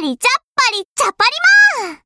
パリチャッパリチャパリマー